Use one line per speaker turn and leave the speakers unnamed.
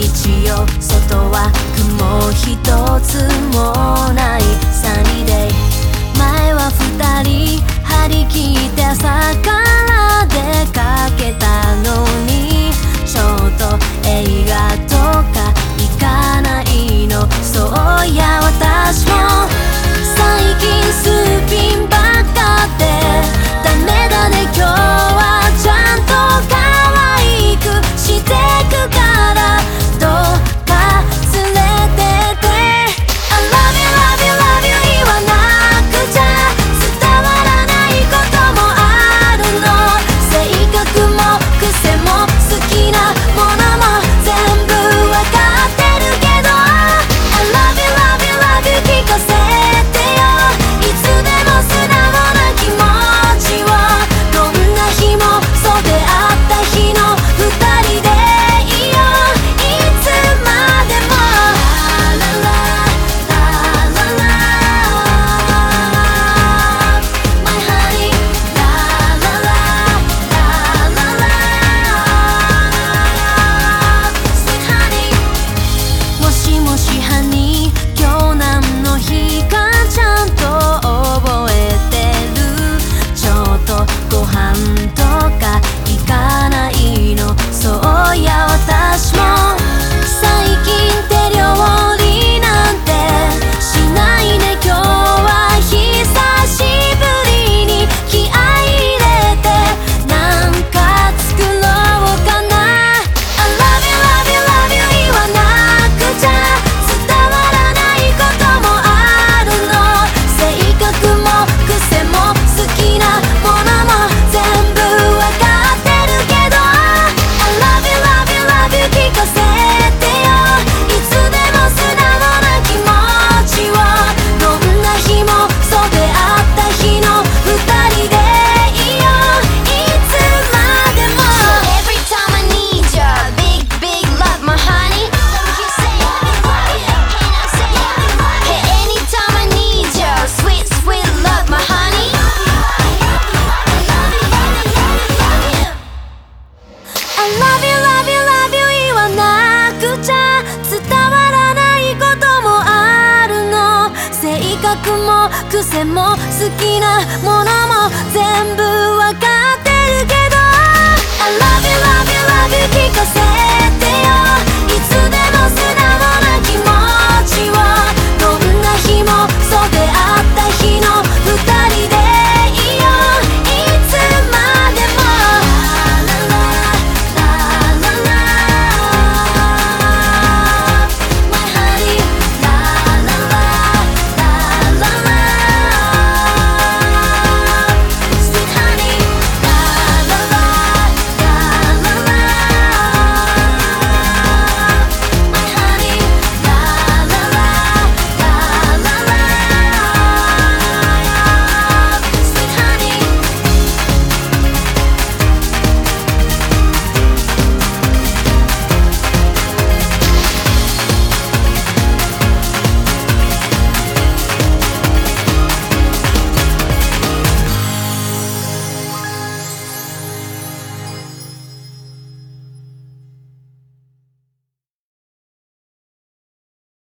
日よ。外は雲一つも覚も癖も好きなものも全部わかる。